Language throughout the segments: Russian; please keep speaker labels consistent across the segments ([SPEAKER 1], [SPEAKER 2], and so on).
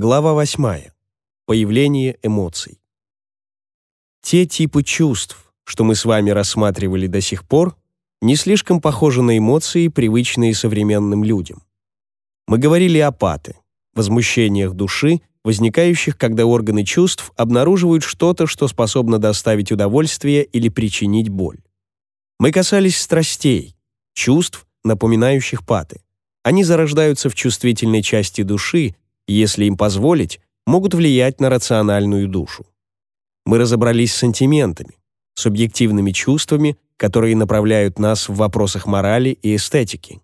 [SPEAKER 1] Глава 8. Появление эмоций. Те типы чувств, что мы с вами рассматривали до сих пор, не слишком похожи на эмоции, привычные современным людям. Мы говорили о паты, возмущениях души, возникающих, когда органы чувств обнаруживают что-то, что способно доставить удовольствие или причинить боль. Мы касались страстей, чувств, напоминающих паты. Они зарождаются в чувствительной части души, если им позволить, могут влиять на рациональную душу. Мы разобрались с сантиментами, субъективными чувствами, которые направляют нас в вопросах морали и эстетики.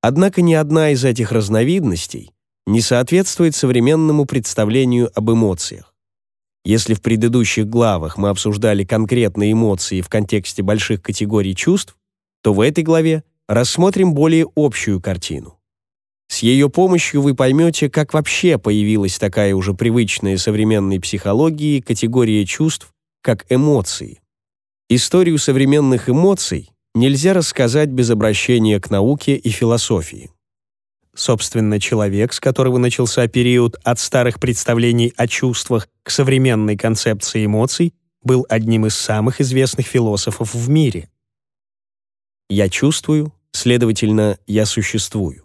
[SPEAKER 1] Однако ни одна из этих разновидностей не соответствует современному представлению об эмоциях. Если в предыдущих главах мы обсуждали конкретные эмоции в контексте больших категорий чувств, то в этой главе рассмотрим более общую картину. С ее помощью вы поймете, как вообще появилась такая уже привычная современной психологии категория чувств, как эмоции. Историю современных эмоций нельзя рассказать без обращения к науке и философии. Собственно, человек, с которого начался период от старых представлений о чувствах к современной концепции эмоций, был одним из самых известных философов в мире. «Я чувствую, следовательно, я существую».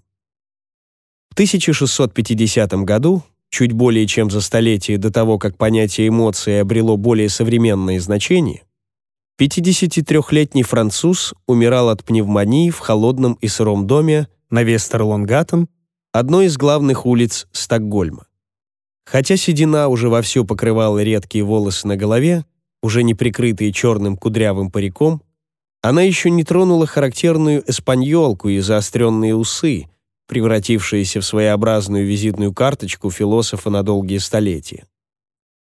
[SPEAKER 1] 1650 году, чуть более чем за столетие до того, как понятие эмоции обрело более современные значения, 53-летний француз умирал от пневмонии в холодном и сыром доме на Вестерлонгаттен, одной из главных улиц Стокгольма. Хотя седина уже вовсю покрывала редкие волосы на голове, уже не прикрытые черным кудрявым париком, она еще не тронула характерную эспаньолку и заостренные усы, превратившиеся в своеобразную визитную карточку философа на долгие столетия.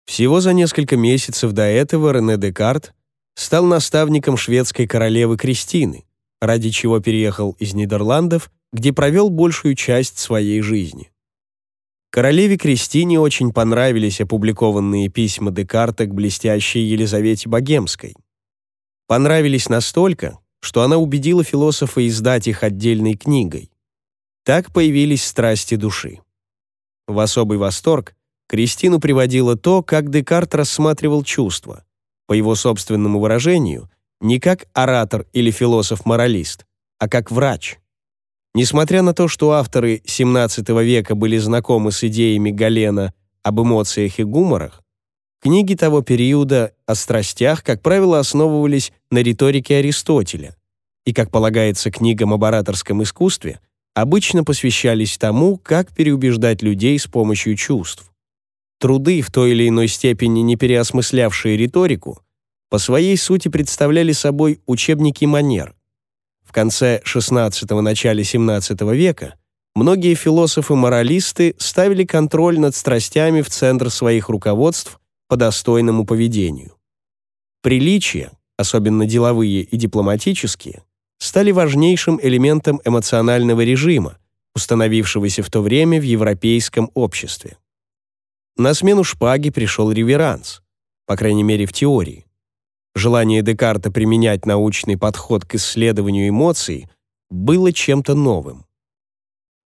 [SPEAKER 1] Всего за несколько месяцев до этого Рене Декарт стал наставником шведской королевы Кристины, ради чего переехал из Нидерландов, где провел большую часть своей жизни. Королеве Кристине очень понравились опубликованные письма Декарта к блестящей Елизавете Богемской. Понравились настолько, что она убедила философа издать их отдельной книгой. Так появились страсти души. В особый восторг Кристину приводило то, как Декарт рассматривал чувства. По его собственному выражению, не как оратор или философ-моралист, а как врач. Несмотря на то, что авторы XVII века были знакомы с идеями Галена об эмоциях и гуморах, книги того периода о страстях, как правило, основывались на риторике Аристотеля. И, как полагается книгам об ораторском искусстве – обычно посвящались тому, как переубеждать людей с помощью чувств. Труды, в той или иной степени не переосмыслявшие риторику, по своей сути представляли собой учебники манер. В конце XVI-начале XVII века многие философы-моралисты ставили контроль над страстями в центр своих руководств по достойному поведению. Приличия, особенно деловые и дипломатические, стали важнейшим элементом эмоционального режима, установившегося в то время в европейском обществе. На смену шпаги пришел реверанс, по крайней мере в теории. Желание Декарта применять научный подход к исследованию эмоций было чем-то новым.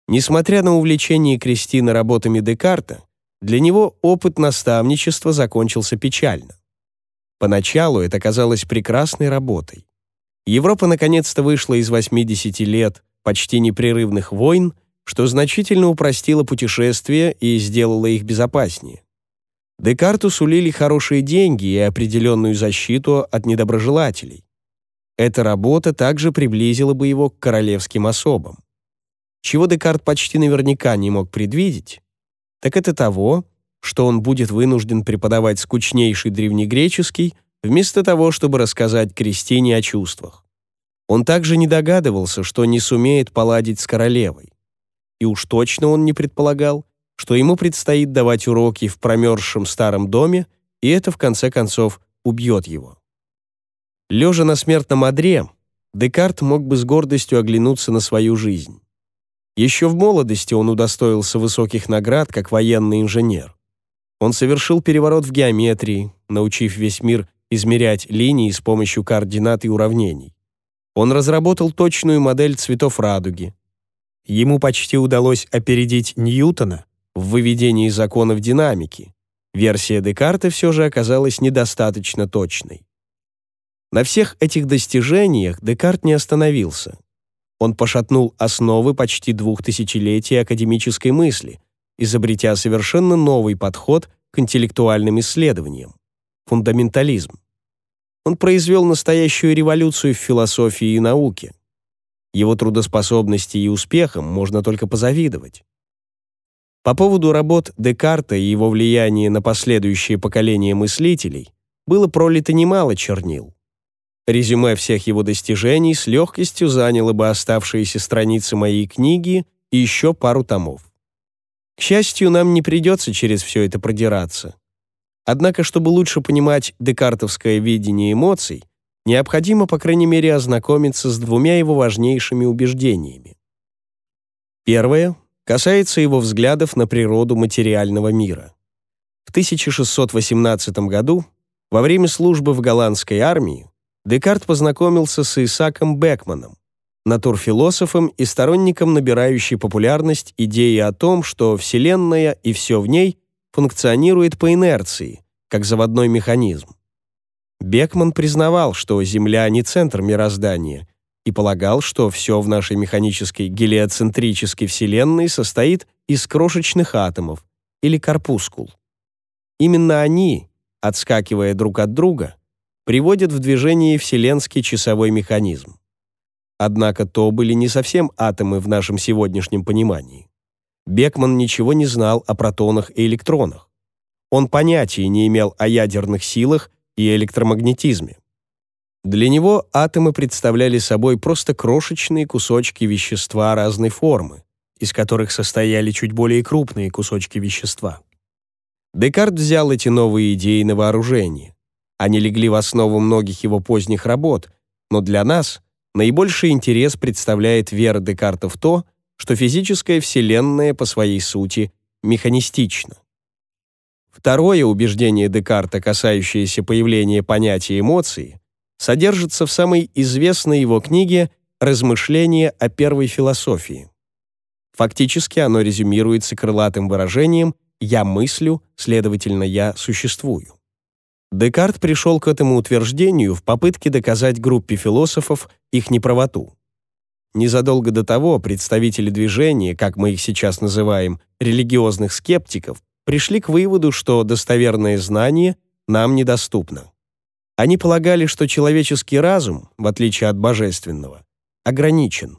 [SPEAKER 1] Несмотря на увлечение Кристины работами Декарта, для него опыт наставничества закончился печально. Поначалу это казалось прекрасной работой. Европа наконец-то вышла из 80 лет почти непрерывных войн, что значительно упростило путешествия и сделало их безопаснее. Декарту сулили хорошие деньги и определенную защиту от недоброжелателей. Эта работа также приблизила бы его к королевским особам. Чего Декарт почти наверняка не мог предвидеть, так это того, что он будет вынужден преподавать скучнейший древнегреческий вместо того, чтобы рассказать Кристине о чувствах. Он также не догадывался, что не сумеет поладить с королевой. И уж точно он не предполагал, что ему предстоит давать уроки в промерзшем старом доме, и это, в конце концов, убьет его. Лежа на смертном одре, Декарт мог бы с гордостью оглянуться на свою жизнь. Еще в молодости он удостоился высоких наград как военный инженер. Он совершил переворот в геометрии, научив весь мир измерять линии с помощью координат и уравнений. Он разработал точную модель цветов радуги. Ему почти удалось опередить Ньютона в выведении законов динамики. Версия Декарта все же оказалась недостаточно точной. На всех этих достижениях Декарт не остановился. Он пошатнул основы почти двух тысячелетий академической мысли, изобретя совершенно новый подход к интеллектуальным исследованиям — фундаментализм. Он произвел настоящую революцию в философии и науке. Его трудоспособности и успехам можно только позавидовать. По поводу работ Декарта и его влияния на последующие поколения мыслителей было пролито немало чернил. Резюме всех его достижений с легкостью заняло бы оставшиеся страницы моей книги и еще пару томов. К счастью, нам не придется через все это продираться. Однако, чтобы лучше понимать декартовское видение эмоций, необходимо, по крайней мере, ознакомиться с двумя его важнейшими убеждениями. Первое касается его взглядов на природу материального мира. В 1618 году, во время службы в голландской армии, Декарт познакомился с Исаком Бекманом, натурфилософом и сторонником набирающей популярность идеи о том, что Вселенная и все в ней функционирует по инерции, как заводной механизм. Бекман признавал, что Земля не центр мироздания и полагал, что все в нашей механической гелиоцентрической Вселенной состоит из крошечных атомов или корпускул. Именно они, отскакивая друг от друга, приводят в движение вселенский часовой механизм. Однако то были не совсем атомы в нашем сегодняшнем понимании. Бекман ничего не знал о протонах и электронах. Он понятия не имел о ядерных силах и электромагнетизме. Для него атомы представляли собой просто крошечные кусочки вещества разной формы, из которых состояли чуть более крупные кусочки вещества. Декарт взял эти новые идеи на вооружение. Они легли в основу многих его поздних работ, но для нас наибольший интерес представляет вера Декарта в то, что физическая Вселенная по своей сути механистична. Второе убеждение Декарта, касающееся появления понятия эмоции, содержится в самой известной его книге «Размышления о первой философии». Фактически оно резюмируется крылатым выражением «я мыслю, следовательно, я существую». Декарт пришел к этому утверждению в попытке доказать группе философов их неправоту. Незадолго до того представители движения, как мы их сейчас называем, религиозных скептиков, пришли к выводу, что достоверное знание нам недоступно. Они полагали, что человеческий разум, в отличие от божественного, ограничен.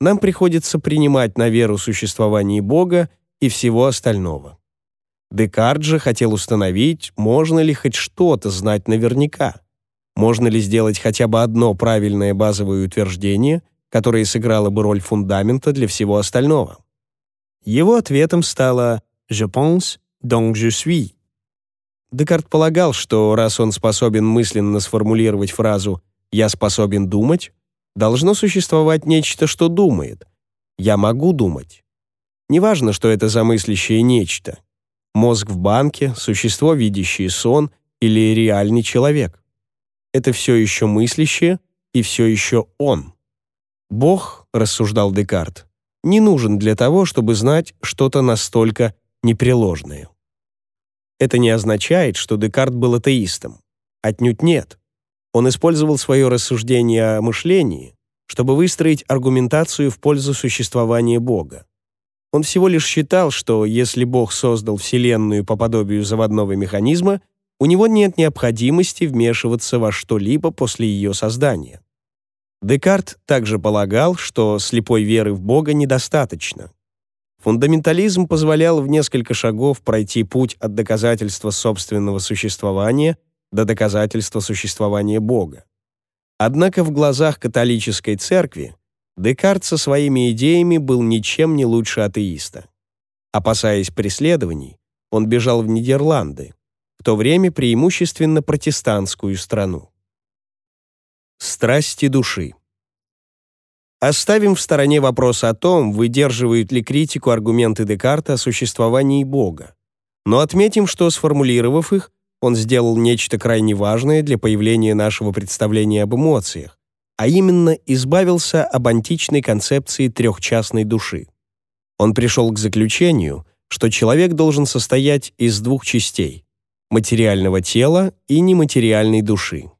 [SPEAKER 1] Нам приходится принимать на веру существование Бога и всего остального. Декарт же хотел установить, можно ли хоть что-то знать наверняка, можно ли сделать хотя бы одно правильное базовое утверждение – которая сыграла бы роль фундамента для всего остального. Его ответом стало «Je pense, donc je suis». Декарт полагал, что раз он способен мысленно сформулировать фразу «я способен думать», должно существовать нечто, что думает. «Я могу думать». Неважно, что это за мыслящее нечто. Мозг в банке, существо, видящее сон или реальный человек. Это все еще мыслящее и все еще он. Бог, рассуждал Декарт, не нужен для того, чтобы знать что-то настолько непреложное. Это не означает, что Декарт был атеистом. Отнюдь нет. Он использовал свое рассуждение о мышлении, чтобы выстроить аргументацию в пользу существования Бога. Он всего лишь считал, что если Бог создал Вселенную по подобию заводного механизма, у него нет необходимости вмешиваться во что-либо после ее создания. Декарт также полагал, что слепой веры в Бога недостаточно. Фундаментализм позволял в несколько шагов пройти путь от доказательства собственного существования до доказательства существования Бога. Однако в глазах католической церкви Декарт со своими идеями был ничем не лучше атеиста. Опасаясь преследований, он бежал в Нидерланды, в то время преимущественно протестантскую страну страсти души. Оставим в стороне вопрос о том, выдерживают ли критику аргументы Декарта о существовании Бога. Но отметим, что, сформулировав их, он сделал нечто крайне важное для появления нашего представления об эмоциях, а именно избавился об античной концепции трехчастной души. Он пришел к заключению, что человек должен состоять из двух частей — материального тела и нематериальной души.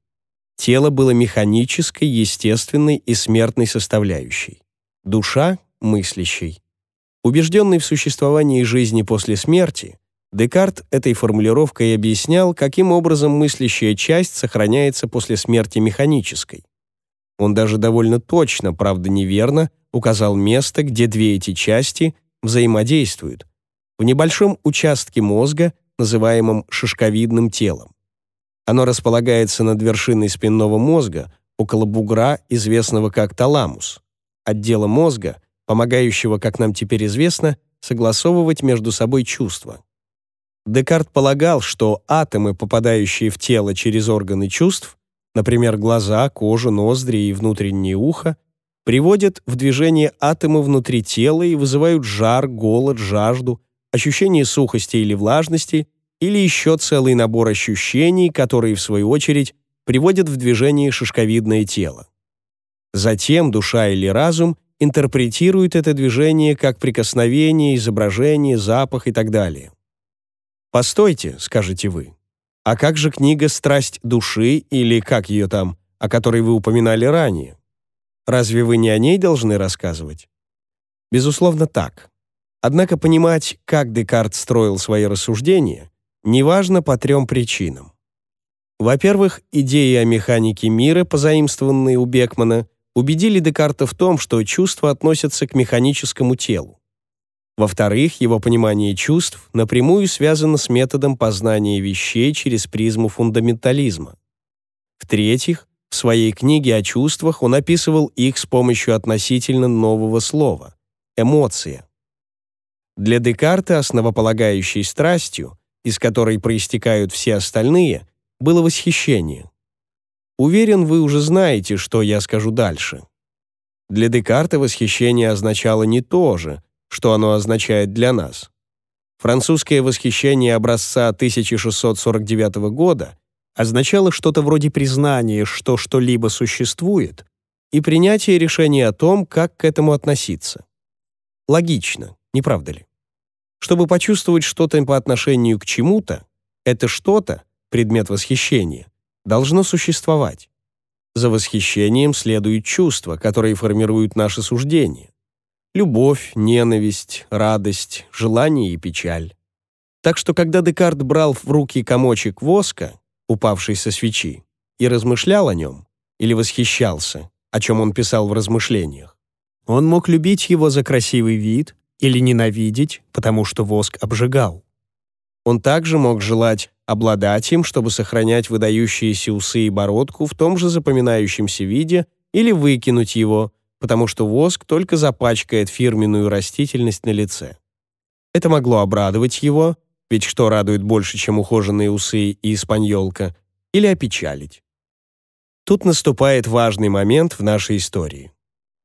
[SPEAKER 1] Тело было механической, естественной и смертной составляющей. Душа — мыслящей. Убежденный в существовании жизни после смерти, Декарт этой формулировкой объяснял, каким образом мыслящая часть сохраняется после смерти механической. Он даже довольно точно, правда неверно, указал место, где две эти части взаимодействуют, в небольшом участке мозга, называемом шишковидным телом. Оно располагается над вершиной спинного мозга, около бугра, известного как таламус, отдела мозга, помогающего, как нам теперь известно, согласовывать между собой чувства. Декарт полагал, что атомы, попадающие в тело через органы чувств, например, глаза, кожу, ноздри и внутреннее ухо, приводят в движение атомы внутри тела и вызывают жар, голод, жажду, ощущение сухости или влажности, или еще целый набор ощущений, которые, в свою очередь, приводят в движение шишковидное тело. Затем душа или разум интерпретирует это движение как прикосновение, изображение, запах и так далее. «Постойте», — скажете вы, — «а как же книга «Страсть души» или как ее там, о которой вы упоминали ранее? Разве вы не о ней должны рассказывать?» Безусловно, так. Однако понимать, как Декарт строил свои рассуждения, Неважно по трем причинам. Во-первых, идеи о механике мира, позаимствованные у Бекмана, убедили Декарта в том, что чувства относятся к механическому телу. Во-вторых, его понимание чувств напрямую связано с методом познания вещей через призму фундаментализма. В-третьих, в своей книге о чувствах он описывал их с помощью относительно нового слова — эмоция. Для Декарта основополагающей страстью из которой проистекают все остальные, было восхищение. Уверен, вы уже знаете, что я скажу дальше. Для Декарта восхищение означало не то же, что оно означает для нас. Французское восхищение образца 1649 года означало что-то вроде признания, что что-либо существует, и принятие решения о том, как к этому относиться. Логично, не правда ли? Чтобы почувствовать что-то по отношению к чему-то, это что-то, предмет восхищения, должно существовать. За восхищением следуют чувства, которые формируют наши суждения. Любовь, ненависть, радость, желание и печаль. Так что, когда Декарт брал в руки комочек воска, упавший со свечи, и размышлял о нем, или восхищался, о чем он писал в размышлениях, он мог любить его за красивый вид, или ненавидеть, потому что воск обжигал. Он также мог желать обладать им, чтобы сохранять выдающиеся усы и бородку в том же запоминающемся виде или выкинуть его, потому что воск только запачкает фирменную растительность на лице. Это могло обрадовать его, ведь что радует больше, чем ухоженные усы и испаньолка, или опечалить. Тут наступает важный момент в нашей истории.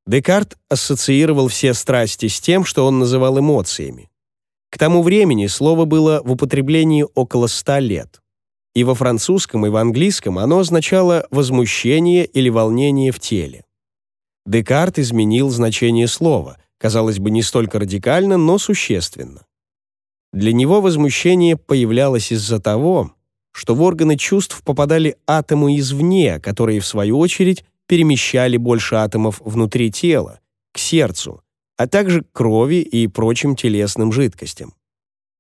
[SPEAKER 1] Декарт ассоциировал все страсти с тем, что он называл эмоциями. К тому времени слово было в употреблении около ста лет. И во французском, и в английском оно означало возмущение или волнение в теле. Декарт изменил значение слова, казалось бы, не столько радикально, но существенно. Для него возмущение появлялось из-за того, что в органы чувств попадали атомы извне, которые, в свою очередь, перемещали больше атомов внутри тела, к сердцу, а также к крови и прочим телесным жидкостям.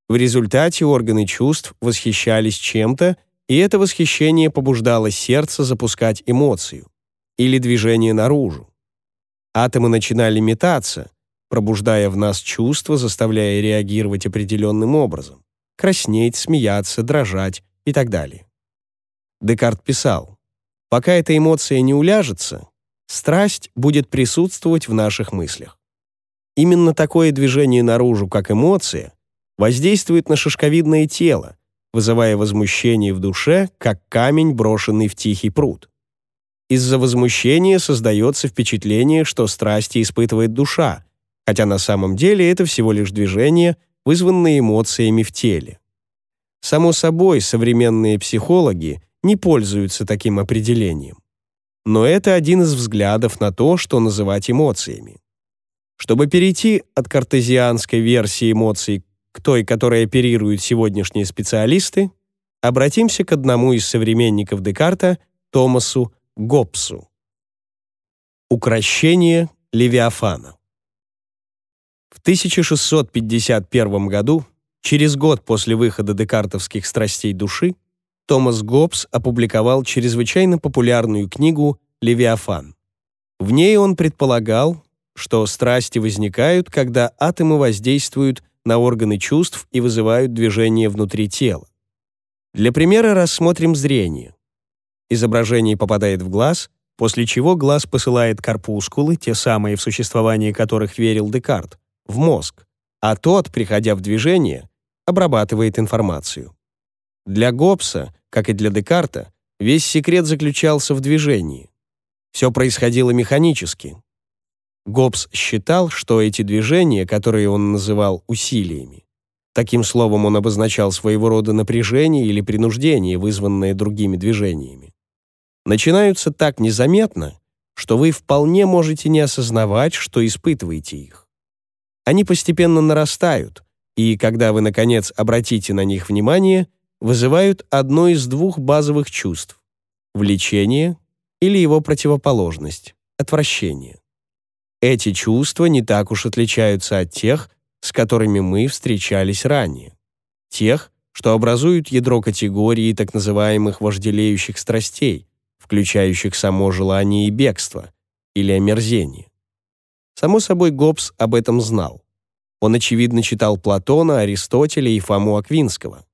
[SPEAKER 1] В результате органы чувств восхищались чем-то, и это восхищение побуждало сердце запускать эмоцию или движение наружу. Атомы начинали метаться, пробуждая в нас чувства, заставляя реагировать определенным образом, краснеть, смеяться, дрожать и так далее. Декарт писал, Пока эта эмоция не уляжется, страсть будет присутствовать в наших мыслях. Именно такое движение наружу, как эмоция, воздействует на шишковидное тело, вызывая возмущение в душе, как камень, брошенный в тихий пруд. Из-за возмущения создается впечатление, что страсти испытывает душа, хотя на самом деле это всего лишь движение, вызванное эмоциями в теле. Само собой, современные психологи не пользуются таким определением. Но это один из взглядов на то, что называть эмоциями. Чтобы перейти от картезианской версии эмоций к той, которой оперируют сегодняшние специалисты, обратимся к одному из современников Декарта, Томасу Гоббсу. Укращение Левиафана. В 1651 году, через год после выхода декартовских страстей души, Томас Гоббс опубликовал чрезвычайно популярную книгу «Левиафан». В ней он предполагал, что страсти возникают, когда атомы воздействуют на органы чувств и вызывают движение внутри тела. Для примера рассмотрим зрение. Изображение попадает в глаз, после чего глаз посылает корпускулы, те самые, в существовании которых верил Декарт, в мозг, а тот, приходя в движение, обрабатывает информацию. Для Гоббса, как и для Декарта, весь секрет заключался в движении. Все происходило механически. Гоббс считал, что эти движения, которые он называл усилиями, таким словом он обозначал своего рода напряжение или принуждение, вызванное другими движениями, начинаются так незаметно, что вы вполне можете не осознавать, что испытываете их. Они постепенно нарастают, и когда вы, наконец, обратите на них внимание – вызывают одно из двух базовых чувств – влечение или его противоположность – отвращение. Эти чувства не так уж отличаются от тех, с которыми мы встречались ранее. Тех, что образуют ядро категории так называемых вожделеющих страстей, включающих само желание и бегство, или омерзение. Само собой, Гоббс об этом знал. Он, очевидно, читал Платона, Аристотеля и Фому Аквинского.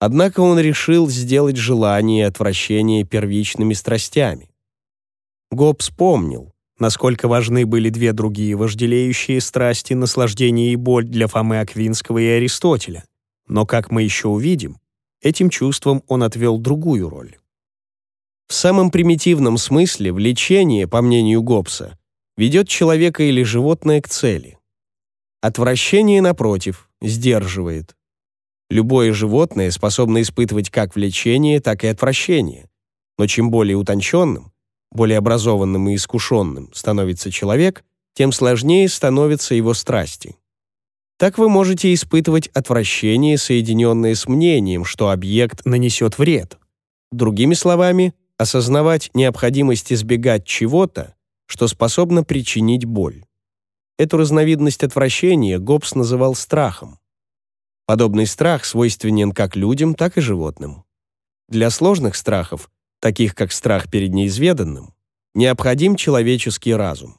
[SPEAKER 1] Однако он решил сделать желание и отвращение первичными страстями. Гоб вспомнил, насколько важны были две другие вожделеющие страсти наслаждение и боль для Фомы Аквинского и Аристотеля. Но, как мы еще увидим, этим чувством он отвел другую роль. В самом примитивном смысле влечение, по мнению Гоббса, ведет человека или животное к цели. Отвращение, напротив, сдерживает. Любое животное способно испытывать как влечение, так и отвращение. Но чем более утонченным, более образованным и искушенным становится человек, тем сложнее становятся его страсти. Так вы можете испытывать отвращение, соединенное с мнением, что объект нанесет вред. Другими словами, осознавать необходимость избегать чего-то, что способно причинить боль. Эту разновидность отвращения Гоббс называл страхом. Подобный страх свойственен как людям, так и животным. Для сложных страхов, таких как страх перед неизведанным, необходим человеческий разум.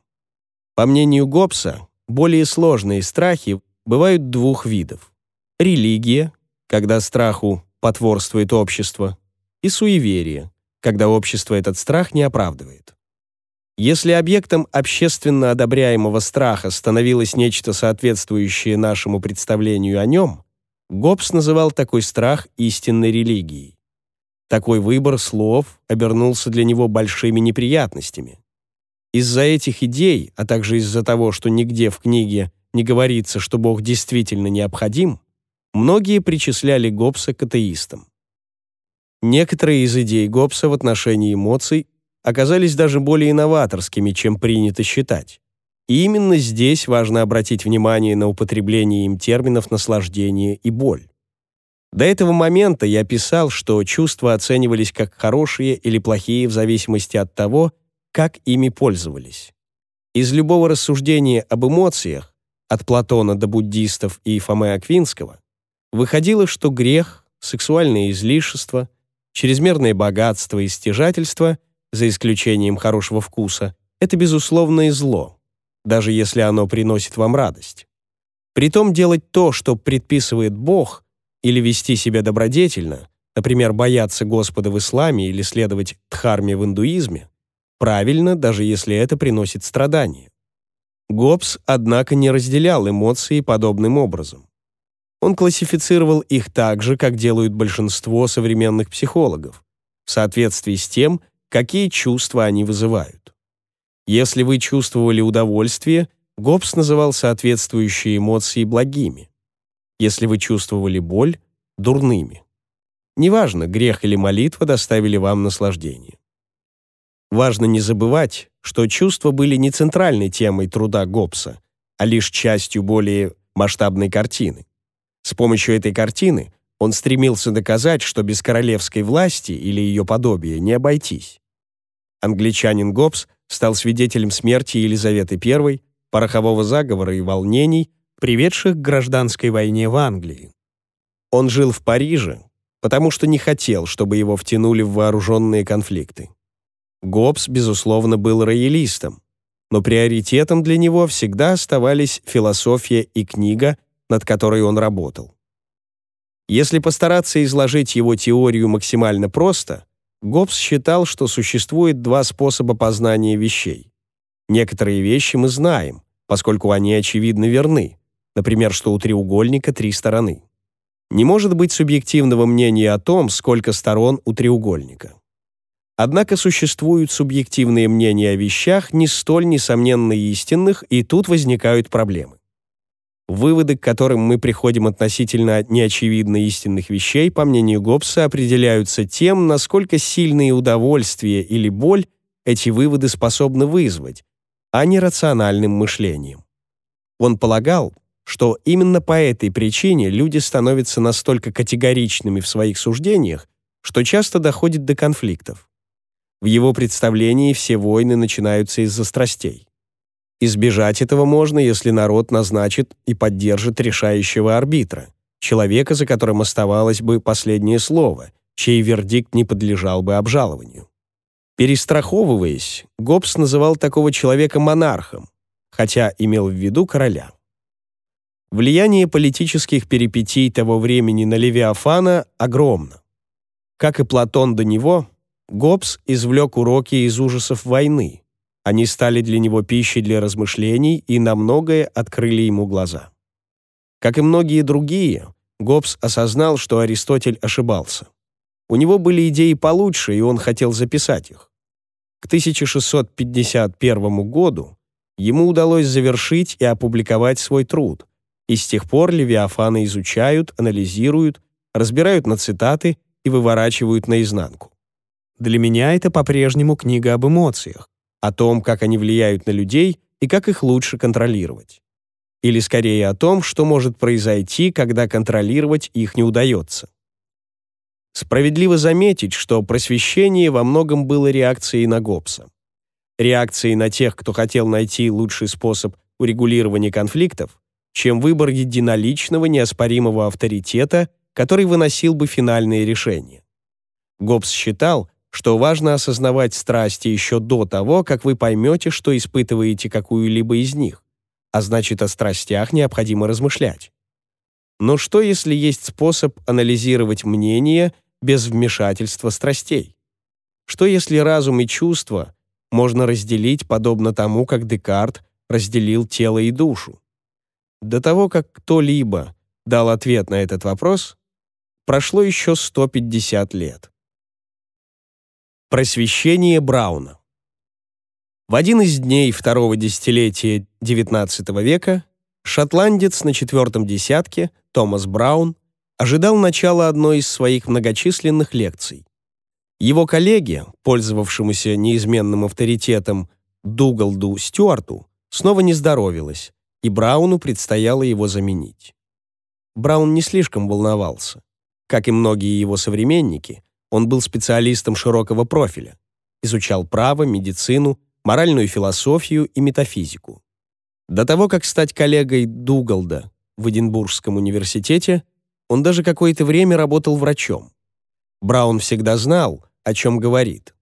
[SPEAKER 1] По мнению Гоббса, более сложные страхи бывают двух видов. Религия, когда страху потворствует общество, и суеверие, когда общество этот страх не оправдывает. Если объектом общественно одобряемого страха становилось нечто соответствующее нашему представлению о нем, Гоббс называл такой страх истинной религией. Такой выбор слов обернулся для него большими неприятностями. Из-за этих идей, а также из-за того, что нигде в книге не говорится, что Бог действительно необходим, многие причисляли Гоббса к атеистам. Некоторые из идей Гоббса в отношении эмоций оказались даже более инноваторскими, чем принято считать. И именно здесь важно обратить внимание на употребление им терминов наслаждение и боль. До этого момента я писал, что чувства оценивались как хорошие или плохие в зависимости от того, как ими пользовались. Из любого рассуждения об эмоциях, от Платона до буддистов и Фомы Аквинского, выходило, что грех, сексуальное излишество, чрезмерное богатство и стяжательство, за исключением хорошего вкуса, это безусловное зло, даже если оно приносит вам радость. Притом делать то, что предписывает Бог, или вести себя добродетельно, например, бояться Господа в исламе или следовать дхарме в индуизме, правильно, даже если это приносит страдания. Гоббс, однако, не разделял эмоции подобным образом. Он классифицировал их так же, как делают большинство современных психологов, в соответствии с тем, какие чувства они вызывают. Если вы чувствовали удовольствие, Гоббс называл соответствующие эмоции благими. Если вы чувствовали боль – дурными. Неважно, грех или молитва доставили вам наслаждение. Важно не забывать, что чувства были не центральной темой труда Гоббса, а лишь частью более масштабной картины. С помощью этой картины он стремился доказать, что без королевской власти или ее подобия не обойтись. Англичанин Гоббс – стал свидетелем смерти Елизаветы I, порохового заговора и волнений, приведших к гражданской войне в Англии. Он жил в Париже, потому что не хотел, чтобы его втянули в вооруженные конфликты. Гоббс, безусловно, был роялистом, но приоритетом для него всегда оставались философия и книга, над которой он работал. Если постараться изложить его теорию максимально просто, Гоббс считал, что существует два способа познания вещей. Некоторые вещи мы знаем, поскольку они очевидно верны, например, что у треугольника три стороны. Не может быть субъективного мнения о том, сколько сторон у треугольника. Однако существуют субъективные мнения о вещах, не столь несомненно истинных, и тут возникают проблемы. Выводы, к которым мы приходим относительно неочевидно истинных вещей, по мнению Гоббса, определяются тем, насколько сильные удовольствие или боль эти выводы способны вызвать, а не рациональным мышлением. Он полагал, что именно по этой причине люди становятся настолько категоричными в своих суждениях, что часто доходит до конфликтов. В его представлении все войны начинаются из-за страстей. Избежать этого можно, если народ назначит и поддержит решающего арбитра, человека, за которым оставалось бы последнее слово, чей вердикт не подлежал бы обжалованию. Перестраховываясь, Гоббс называл такого человека монархом, хотя имел в виду короля. Влияние политических перипетий того времени на Левиафана огромно. Как и Платон до него, Гоббс извлек уроки из ужасов войны, они стали для него пищей для размышлений и на многое открыли ему глаза. Как и многие другие, Гоббс осознал, что Аристотель ошибался. У него были идеи получше, и он хотел записать их. К 1651 году ему удалось завершить и опубликовать свой труд, и с тех пор Левиафаны изучают, анализируют, разбирают на цитаты и выворачивают наизнанку. Для меня это по-прежнему книга об эмоциях, о том, как они влияют на людей и как их лучше контролировать. Или скорее о том, что может произойти, когда контролировать их не удается. Справедливо заметить, что просвещение во многом было реакцией на Гоббса. Реакцией на тех, кто хотел найти лучший способ урегулирования конфликтов, чем выбор единоличного неоспоримого авторитета, который выносил бы финальные решения. Гоббс считал, что важно осознавать страсти еще до того, как вы поймете, что испытываете какую-либо из них, а значит, о страстях необходимо размышлять. Но что, если есть способ анализировать мнение без вмешательства страстей? Что, если разум и чувства можно разделить подобно тому, как Декарт разделил тело и душу? До того, как кто-либо дал ответ на этот вопрос, прошло еще 150 лет. Просвещение Брауна. В один из дней второго десятилетия XIX века шотландец на четвертом десятке Томас Браун ожидал начала одной из своих многочисленных лекций. Его коллеге, пользовавшемуся неизменным авторитетом Дугалду Стюарту, снова не здоровилось, и Брауну предстояло его заменить. Браун не слишком волновался. Как и многие его современники – он был специалистом широкого профиля, изучал право, медицину, моральную философию и метафизику. До того, как стать коллегой Дугалда в Эдинбургском университете, он даже какое-то время работал врачом. Браун всегда знал, о чем говорит.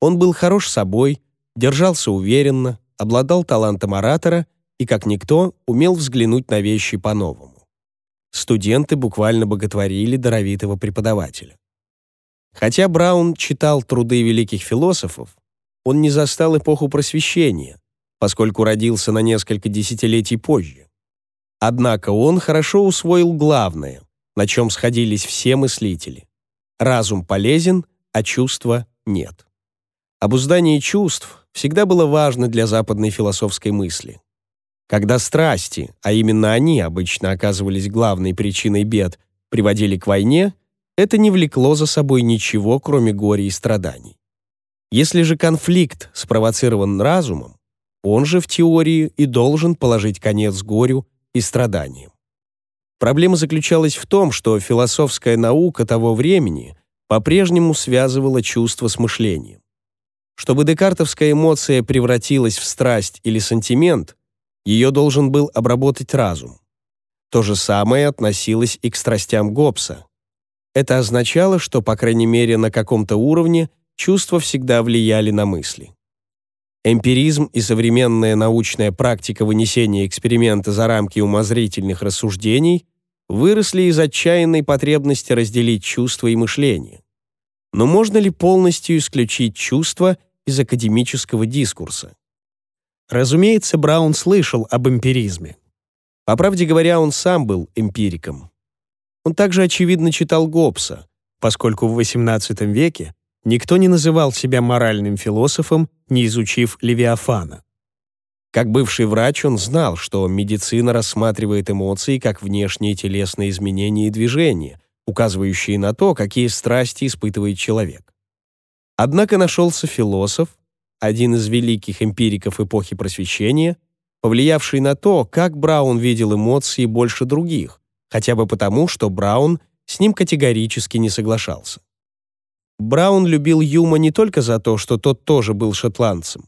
[SPEAKER 1] Он был хорош собой, держался уверенно, обладал талантом оратора и, как никто, умел взглянуть на вещи по-новому. Студенты буквально боготворили даровитого преподавателя. Хотя Браун читал труды великих философов, он не застал эпоху просвещения, поскольку родился на несколько десятилетий позже. Однако он хорошо усвоил главное, на чем сходились все мыслители. Разум полезен, а чувства нет. Обуздание чувств всегда было важно для западной философской мысли. Когда страсти, а именно они обычно оказывались главной причиной бед, приводили к войне – это не влекло за собой ничего, кроме горя и страданий. Если же конфликт спровоцирован разумом, он же в теории и должен положить конец горю и страданиям. Проблема заключалась в том, что философская наука того времени по-прежнему связывала чувство с мышлением. Чтобы декартовская эмоция превратилась в страсть или сантимент, ее должен был обработать разум. То же самое относилось и к страстям Гоббса, это означало, что, по крайней мере, на каком-то уровне чувства всегда влияли на мысли. Эмпиризм и современная научная практика вынесения эксперимента за рамки умозрительных рассуждений выросли из отчаянной потребности разделить чувства и мышление. Но можно ли полностью исключить чувства из академического дискурса? Разумеется, Браун слышал об эмпиризме. По правде говоря, он сам был эмпириком. Он также, очевидно, читал Гоббса, поскольку в XVIII веке никто не называл себя моральным философом, не изучив Левиафана. Как бывший врач он знал, что медицина рассматривает эмоции как внешние телесные изменения и движения, указывающие на то, какие страсти испытывает человек. Однако нашелся философ, один из великих эмпириков эпохи Просвещения, повлиявший на то, как Браун видел эмоции больше других, хотя бы потому, что Браун с ним категорически не соглашался. Браун любил Юма не только за то, что тот тоже был шотландцем,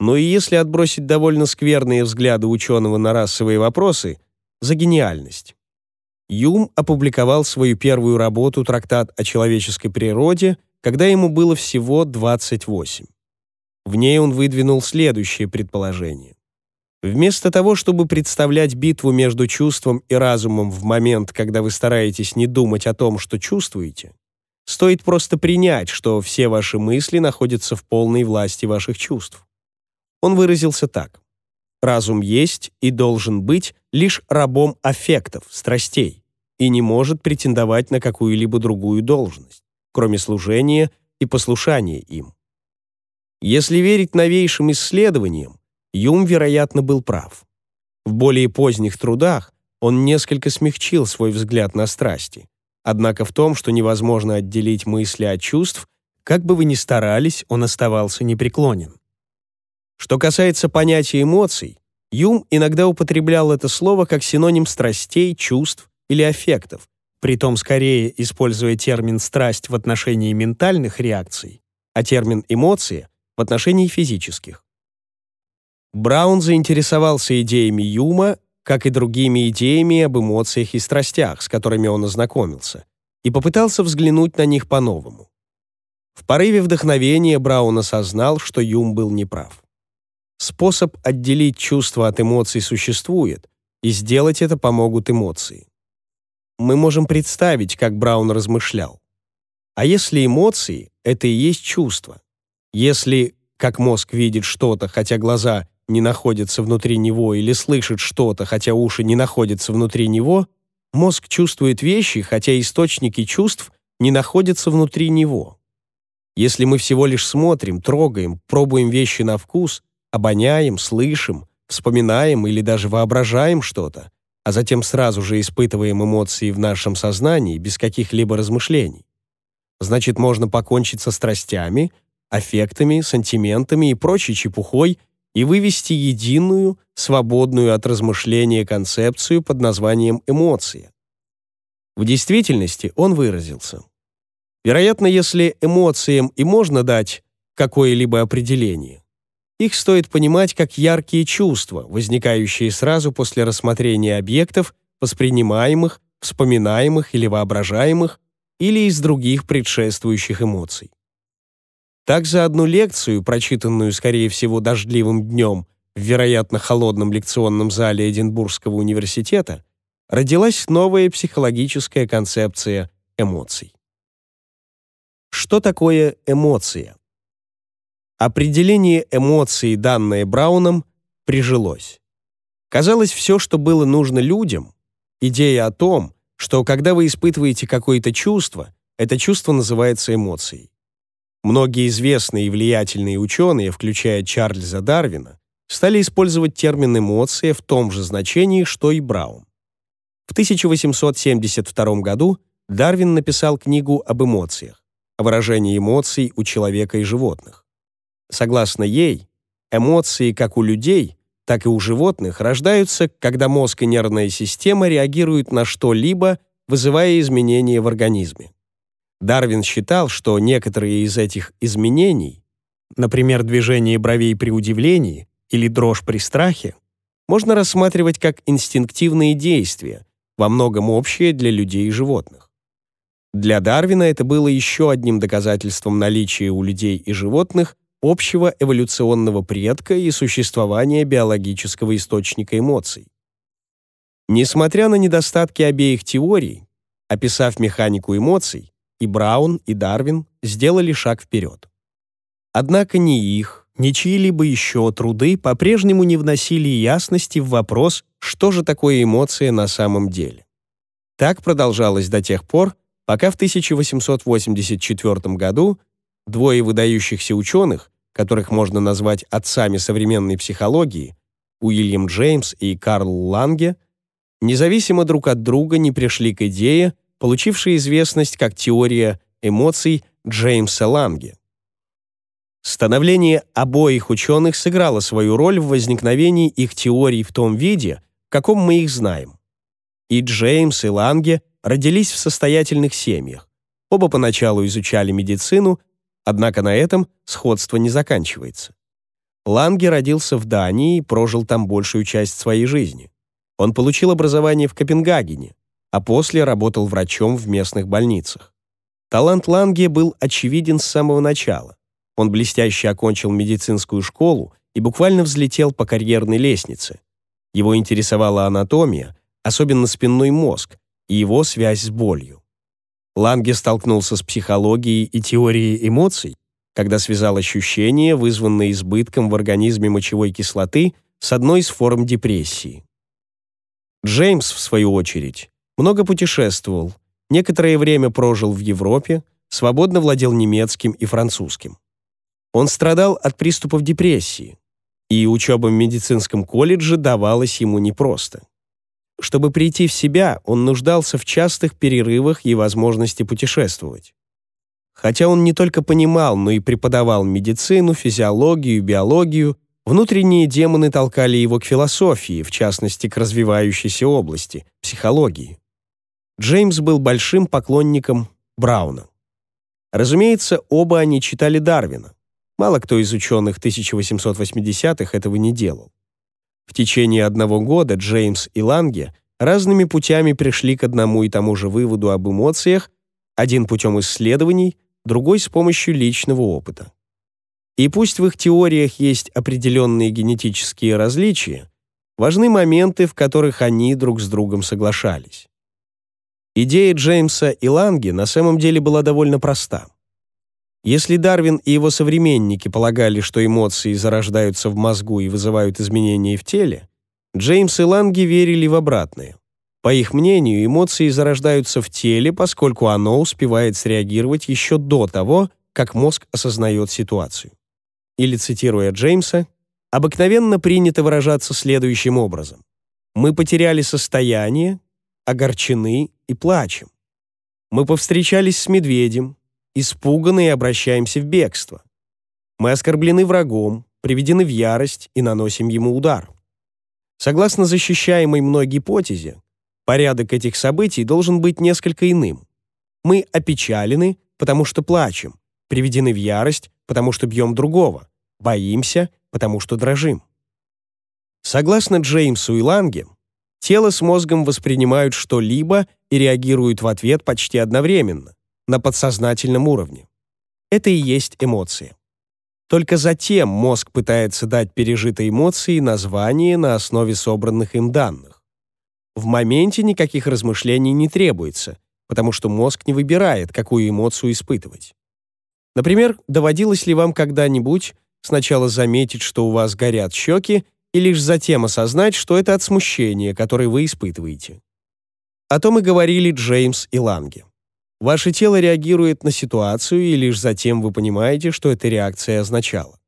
[SPEAKER 1] но и если отбросить довольно скверные взгляды ученого на расовые вопросы, за гениальность. Юм опубликовал свою первую работу «Трактат о человеческой природе», когда ему было всего 28. В ней он выдвинул следующее предположение. Вместо того, чтобы представлять битву между чувством и разумом в момент, когда вы стараетесь не думать о том, что чувствуете, стоит просто принять, что все ваши мысли находятся в полной власти ваших чувств. Он выразился так. Разум есть и должен быть лишь рабом аффектов, страстей, и не может претендовать на какую-либо другую должность, кроме служения и послушания им. Если верить новейшим исследованиям, Юм, вероятно, был прав. В более поздних трудах он несколько смягчил свой взгляд на страсти. Однако в том, что невозможно отделить мысли от чувств, как бы вы ни старались, он оставался непреклонен. Что касается понятия эмоций, Юм иногда употреблял это слово как синоним страстей, чувств или аффектов, притом скорее используя термин «страсть» в отношении ментальных реакций, а термин «эмоции» в отношении физических. Браун заинтересовался идеями Юма, как и другими идеями об эмоциях и страстях, с которыми он ознакомился, и попытался взглянуть на них по-новому. В порыве вдохновения Браун осознал, что Юм был неправ. Способ отделить чувства от эмоций существует, и сделать это помогут эмоции. Мы можем представить, как Браун размышлял. А если эмоции — это и есть чувство? Если, как мозг видит что-то, хотя глаза не находится внутри него или слышит что-то, хотя уши не находятся внутри него, мозг чувствует вещи, хотя источники чувств не находятся внутри него. Если мы всего лишь смотрим, трогаем, пробуем вещи на вкус, обоняем, слышим, вспоминаем или даже воображаем что-то, а затем сразу же испытываем эмоции в нашем сознании без каких-либо размышлений. Значит, можно покончить со страстями, аффектами, сантиментами и прочей чепухой – и вывести единую, свободную от размышления концепцию под названием эмоции. В действительности он выразился. Вероятно, если эмоциям и можно дать какое-либо определение, их стоит понимать как яркие чувства, возникающие сразу после рассмотрения объектов, воспринимаемых, вспоминаемых или воображаемых, или из других предшествующих эмоций. Так за одну лекцию, прочитанную, скорее всего, дождливым днем, в, вероятно, холодном лекционном зале Эдинбургского университета, родилась новая психологическая концепция эмоций. Что такое эмоция? Определение эмоций, данное Брауном, прижилось. Казалось, все, что было нужно людям, идея о том, что когда вы испытываете какое-то чувство, это чувство называется эмоцией. Многие известные и влиятельные ученые, включая Чарльза Дарвина, стали использовать термин «эмоция» в том же значении, что и Браун. В 1872 году Дарвин написал книгу об эмоциях, о выражении эмоций у человека и животных. Согласно ей, эмоции как у людей, так и у животных рождаются, когда мозг и нервная система реагируют на что-либо, вызывая изменения в организме. Дарвин считал, что некоторые из этих изменений, например, движение бровей при удивлении или дрожь при страхе, можно рассматривать как инстинктивные действия, во многом общие для людей и животных. Для Дарвина это было еще одним доказательством наличия у людей и животных общего эволюционного предка и существования биологического источника эмоций. Несмотря на недостатки обеих теорий, описав механику эмоций, и Браун, и Дарвин сделали шаг вперед. Однако ни их, ни чьи-либо еще труды по-прежнему не вносили ясности в вопрос, что же такое эмоция на самом деле. Так продолжалось до тех пор, пока в 1884 году двое выдающихся ученых, которых можно назвать отцами современной психологии, Уильям Джеймс и Карл Ланге, независимо друг от друга не пришли к идее, Получившая известность как теория эмоций Джеймса Ланге. Становление обоих ученых сыграло свою роль в возникновении их теорий в том виде, в каком мы их знаем. И Джеймс, и Ланге родились в состоятельных семьях. Оба поначалу изучали медицину, однако на этом сходство не заканчивается. Ланге родился в Дании и прожил там большую часть своей жизни. Он получил образование в Копенгагене, а после работал врачом в местных больницах. Талант Ланге был очевиден с самого начала. Он блестяще окончил медицинскую школу и буквально взлетел по карьерной лестнице. Его интересовала анатомия, особенно спинной мозг и его связь с болью. Ланге столкнулся с психологией и теорией эмоций, когда связал ощущения, вызванные избытком в организме мочевой кислоты, с одной из форм депрессии. Джеймс, в свою очередь, много путешествовал, некоторое время прожил в Европе, свободно владел немецким и французским. Он страдал от приступов депрессии, и учеба в медицинском колледже давалась ему непросто. Чтобы прийти в себя, он нуждался в частых перерывах и возможности путешествовать. Хотя он не только понимал, но и преподавал медицину, физиологию, биологию, внутренние демоны толкали его к философии, в частности, к развивающейся области – психологии. Джеймс был большим поклонником Брауна. Разумеется, оба они читали Дарвина. Мало кто из ученых 1880-х этого не делал. В течение одного года Джеймс и Ланге разными путями пришли к одному и тому же выводу об эмоциях, один путем исследований, другой с помощью личного опыта. И пусть в их теориях есть определенные генетические различия, важны моменты, в которых они друг с другом соглашались. Идея Джеймса и Ланги на самом деле была довольно проста. Если Дарвин и его современники полагали, что эмоции зарождаются в мозгу и вызывают изменения в теле, Джеймс и Ланги верили в обратное. По их мнению, эмоции зарождаются в теле, поскольку оно успевает среагировать еще до того, как мозг осознает ситуацию. Или, цитируя Джеймса, обыкновенно принято выражаться следующим образом. «Мы потеряли состояние, огорчены и плачем. Мы повстречались с медведем, испуганы и обращаемся в бегство. Мы оскорблены врагом, приведены в ярость и наносим ему удар. Согласно защищаемой мной гипотезе, порядок этих событий должен быть несколько иным. Мы опечалены, потому что плачем, приведены в ярость, потому что бьем другого, боимся, потому что дрожим. Согласно Джеймсу и Ланге, тело с мозгом воспринимают что-либо и реагируют в ответ почти одновременно, на подсознательном уровне. Это и есть эмоции. Только затем мозг пытается дать пережитой эмоции название на основе собранных им данных. В моменте никаких размышлений не требуется, потому что мозг не выбирает, какую эмоцию испытывать. Например, доводилось ли вам когда-нибудь сначала заметить, что у вас горят щеки, и лишь затем осознать, что это от смущения, которое вы испытываете? О том и говорили Джеймс и Ланги. Ваше тело реагирует на ситуацию, и лишь затем вы понимаете, что эта реакция означала.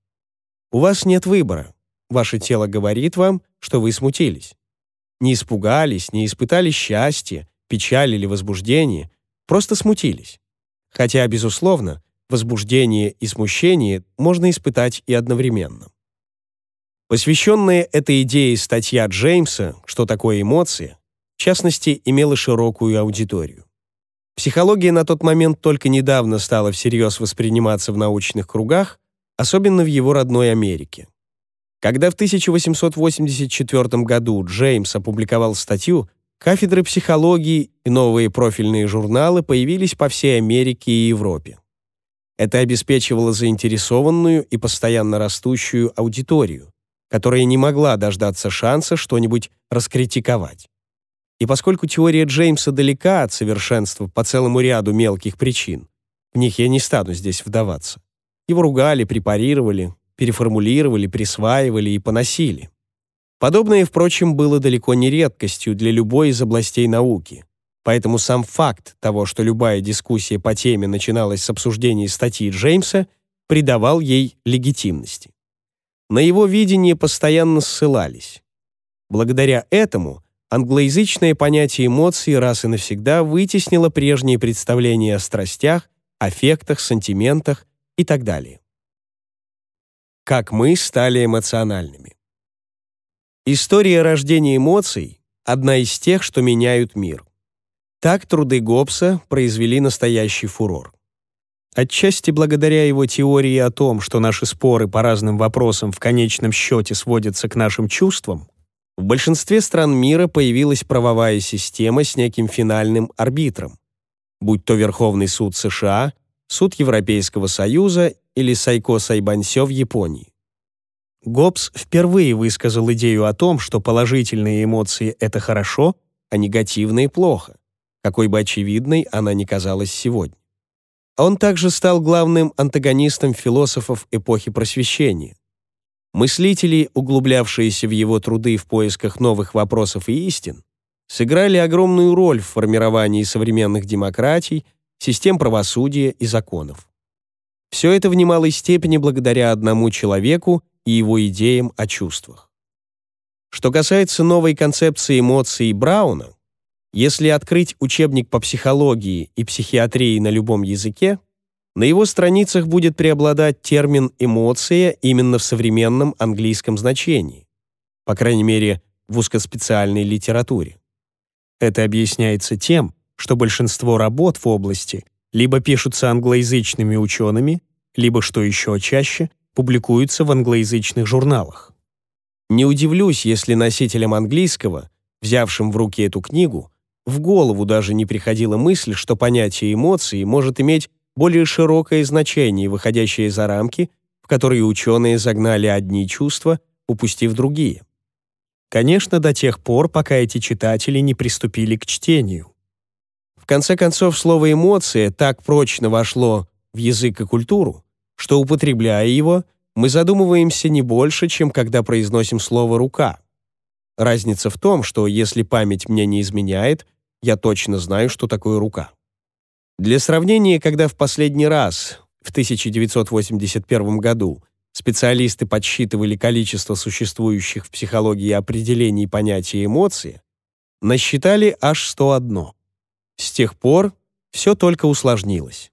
[SPEAKER 1] У вас нет выбора. Ваше тело говорит вам, что вы смутились. Не испугались, не испытали счастья, печали или возбуждения, просто смутились. Хотя, безусловно, возбуждение и смущение можно испытать и одновременно. Посвященная этой идее статья Джеймса «Что такое эмоции» частности, имела широкую аудиторию. Психология на тот момент только недавно стала всерьез восприниматься в научных кругах, особенно в его родной Америке. Когда в 1884 году Джеймс опубликовал статью, кафедры психологии и новые профильные журналы появились по всей Америке и Европе. Это обеспечивало заинтересованную и постоянно растущую аудиторию, которая не могла дождаться шанса что-нибудь раскритиковать. И поскольку теория Джеймса далека от совершенства по целому ряду мелких причин, в них я не стану здесь вдаваться. Его ругали, препарировали, переформулировали, присваивали и поносили. Подобное, впрочем, было далеко не редкостью для любой из областей науки. Поэтому сам факт того, что любая дискуссия по теме начиналась с обсуждения статьи Джеймса, придавал ей легитимности. На его видение постоянно ссылались. Благодаря этому англоязычное понятие эмоций раз и навсегда вытеснило прежние представления о страстях, аффектах, сантиментах и так далее. Как мы стали эмоциональными. История рождения эмоций — одна из тех, что меняют мир. Так труды Гоббса произвели настоящий фурор. Отчасти благодаря его теории о том, что наши споры по разным вопросам в конечном счете сводятся к нашим чувствам, в большинстве стран мира появилась правовая система с неким финальным арбитром, будь то Верховный суд США, суд Европейского Союза или Сайко Сайбансё в Японии. Гоббс впервые высказал идею о том, что положительные эмоции — это хорошо, а негативные — плохо, какой бы очевидной она ни казалась сегодня. Он также стал главным антагонистом философов эпохи Просвещения, Мыслители, углублявшиеся в его труды в поисках новых вопросов и истин, сыграли огромную роль в формировании современных демократий, систем правосудия и законов. Все это в немалой степени благодаря одному человеку и его идеям о чувствах. Что касается новой концепции эмоций Брауна, если открыть учебник по психологии и психиатрии на любом языке, на его страницах будет преобладать термин «эмоция» именно в современном английском значении, по крайней мере, в узкоспециальной литературе. Это объясняется тем, что большинство работ в области либо пишутся англоязычными учеными, либо, что еще чаще, публикуются в англоязычных журналах. Не удивлюсь, если носителям английского, взявшим в руки эту книгу, в голову даже не приходила мысль, что понятие эмоции может иметь более широкое значение, выходящее за рамки, в которые ученые загнали одни чувства, упустив другие. Конечно, до тех пор, пока эти читатели не приступили к чтению. В конце концов, слово «эмоция» так прочно вошло в язык и культуру, что, употребляя его, мы задумываемся не больше, чем когда произносим слово «рука». Разница в том, что если память мне не изменяет, я точно знаю, что такое рука. Для сравнения, когда в последний раз, в 1981 году, специалисты подсчитывали количество существующих в психологии определений понятия эмоции, насчитали аж 101. С тех пор все только усложнилось.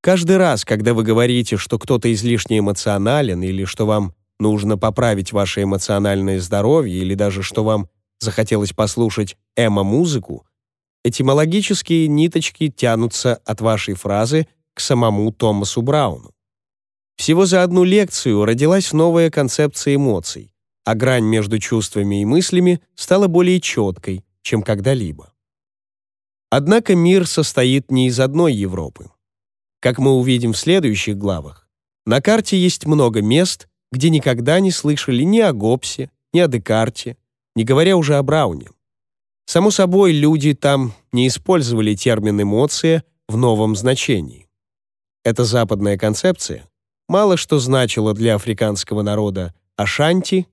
[SPEAKER 1] Каждый раз, когда вы говорите, что кто-то излишне эмоционален или что вам нужно поправить ваше эмоциональное здоровье или даже что вам захотелось послушать эмо-музыку, Этимологические ниточки тянутся от вашей фразы к самому Томасу Брауну. Всего за одну лекцию родилась новая концепция эмоций, а грань между чувствами и мыслями стала более четкой, чем когда-либо. Однако мир состоит не из одной Европы. Как мы увидим в следующих главах, на карте есть много мест, где никогда не слышали ни о Гоббсе, ни о Декарте, не говоря уже о Брауне. Само собой, люди там не использовали термин «эмоция» в новом значении. Эта западная концепция мало что значила для африканского народа Ашанти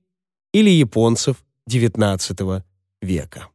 [SPEAKER 1] или японцев XIX века.